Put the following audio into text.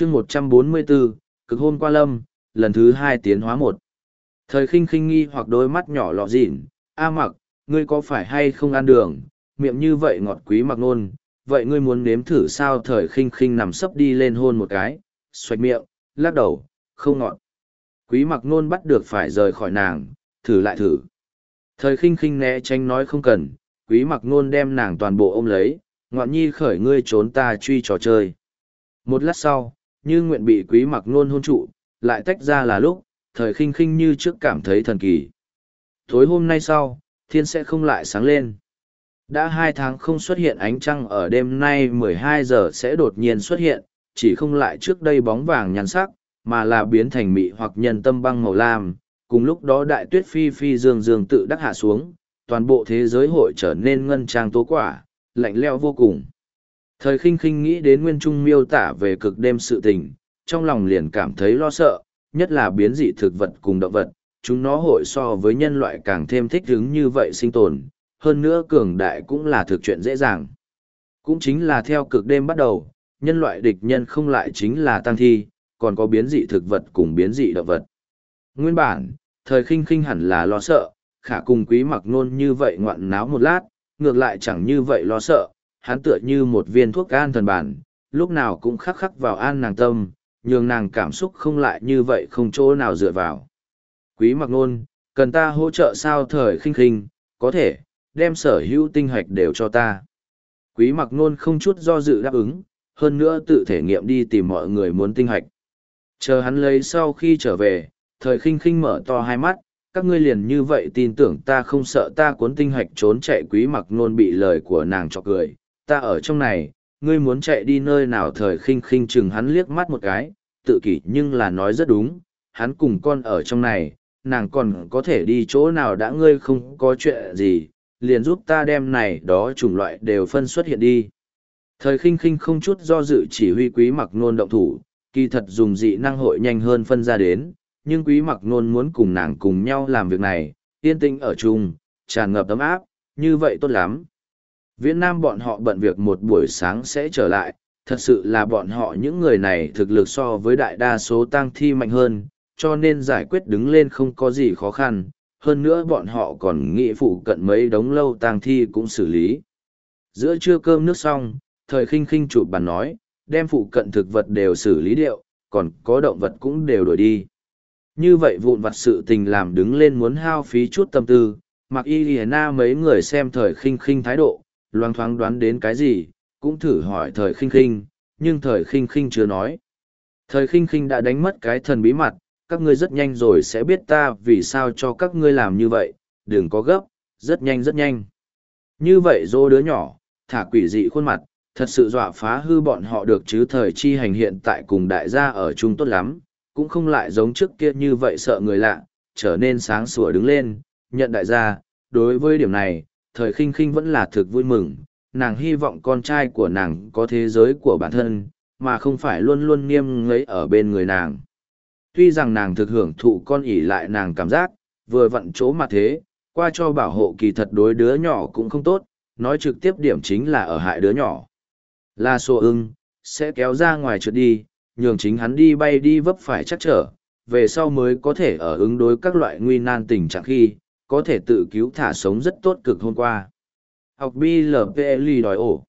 chương một trăm bốn mươi bốn cực hôn qua lâm, lần thứ hai tiến hóa một. Thời khinh khinh nghi hoặc đôi mắt nhỏ lọ dịn, a mặc, ngươi có phải hay không ăn đường? Miệng như vậy ngọt quý mặc nôn, vậy ngươi muốn nếm thử sao? Thời khinh khinh nằm sấp đi lên hôn một cái xoạch miệng, lắc đầu, không ngọt. Quý mặc nôn bắt được phải rời khỏi nàng, thử lại thử. Thời khinh khinh né tránh nói không cần, quý mặc nôn đem nàng toàn bộ ôm lấy, ngoạn nhi khởi ngươi trốn ta truy trò chơi. Một lát sau như nguyện bị quý mặc nôn hôn trụ, lại tách ra là lúc, thời khinh khinh như trước cảm thấy thần kỳ. Tối hôm nay sau, thiên sẽ không lại sáng lên. Đã hai tháng không xuất hiện ánh trăng ở đêm nay 12 giờ sẽ đột nhiên xuất hiện, chỉ không lại trước đây bóng vàng nhắn sắc, mà là biến thành mị hoặc nhân tâm băng màu lam. Cùng lúc đó đại tuyết phi phi dương dương tự đắc hạ xuống, toàn bộ thế giới hội trở nên ngân trang tố quả, lạnh leo vô cùng thời khinh khinh nghĩ đến nguyên trung miêu tả về cực đêm sự tình, trong lòng liền cảm thấy lo sợ, nhất là biến dị thực vật cùng động vật, chúng nó hội so với nhân loại càng thêm thích ứng như vậy sinh tồn, hơn nữa cường đại cũng là thực chuyện dễ dàng. Cũng chính là theo cực đêm bắt đầu, nhân loại địch nhân không lại chính là tăng thi, còn có biến dị thực vật cùng biến dị động vật. Nguyên bản, thời khinh khinh hẳn là lo sợ, khả cùng quý mặc nôn như vậy ngoạn náo một lát, ngược lại chẳng như vậy lo sợ hắn tựa như một viên thuốc an thần bản, lúc nào cũng khắc khắc vào an nàng tâm, nhường nàng cảm xúc không lại như vậy không chỗ nào dựa vào. Quý mặc nôn, cần ta hỗ trợ sao thời khinh khinh, có thể, đem sở hữu tinh hạch đều cho ta. Quý mặc nôn không chút do dự đáp ứng, hơn nữa tự thể nghiệm đi tìm mọi người muốn tinh hạch. Chờ hắn lấy sau khi trở về, thời khinh khinh mở to hai mắt, các ngươi liền như vậy tin tưởng ta không sợ ta cuốn tinh hạch trốn chạy quý mặc nôn bị lời của nàng cho cười ta ở trong này, ngươi muốn chạy đi nơi nào thời khinh khinh chừng hắn liếc mắt một cái, tự kỷ nhưng là nói rất đúng, hắn cùng con ở trong này, nàng còn có thể đi chỗ nào đã ngươi không có chuyện gì, liền giúp ta đem này đó chủng loại đều phân xuất hiện đi. Thời khinh khinh không chút do dự chỉ huy quý mặc nôn động thủ, kỳ thật dùng dị năng hội nhanh hơn phân ra đến, nhưng quý mặc nôn muốn cùng nàng cùng nhau làm việc này, yên tĩnh ở chung, tràn ngập tấm áp, như vậy tốt lắm viễn nam bọn họ bận việc một buổi sáng sẽ trở lại, thật sự là bọn họ những người này thực lực so với đại đa số tang thi mạnh hơn, cho nên giải quyết đứng lên không có gì khó khăn, hơn nữa bọn họ còn nghĩ phụ cận mấy đống lâu tang thi cũng xử lý. Giữa trưa cơm nước xong, thời khinh khinh chụp bàn nói, đem phụ cận thực vật đều xử lý điệu, còn có động vật cũng đều đổi đi. Như vậy vụn vặt sự tình làm đứng lên muốn hao phí chút tâm tư, mặc y hiền na mấy người xem thời khinh khinh thái độ loang thoáng đoán đến cái gì cũng thử hỏi thời khinh khinh nhưng thời khinh khinh chưa nói. Thời khinh khinh đã đánh mất cái thần bí mật, các ngươi rất nhanh rồi sẽ biết ta vì sao cho các ngươi làm như vậy đừng có gấp rất nhanh rất nhanh. Như vậy dô đứa nhỏ thả quỷ dị khuôn mặt thật sự dọa phá hư bọn họ được chứ thời chi hành hiện tại cùng đại gia ở chung tốt lắm cũng không lại giống trước kia như vậy sợ người lạ, trở nên sáng sủa đứng lên, nhận đại gia, đối với điểm này, thời khinh khinh vẫn là thực vui mừng, nàng hy vọng con trai của nàng có thế giới của bản thân, mà không phải luôn luôn nghiêm ngấy ở bên người nàng. Tuy rằng nàng thực hưởng thụ con ỉ lại nàng cảm giác, vừa vặn chỗ mà thế, qua cho bảo hộ kỳ thật đối đứa nhỏ cũng không tốt, nói trực tiếp điểm chính là ở hại đứa nhỏ. La sô ưng, sẽ kéo ra ngoài trượt đi, nhường chính hắn đi bay đi vấp phải chắc trở, về sau mới có thể ở ứng đối các loại nguy nan tình trạng khi, có thể tự cứu thả sống rất tốt cực hôm qua. Học BLPLI đòi ổ.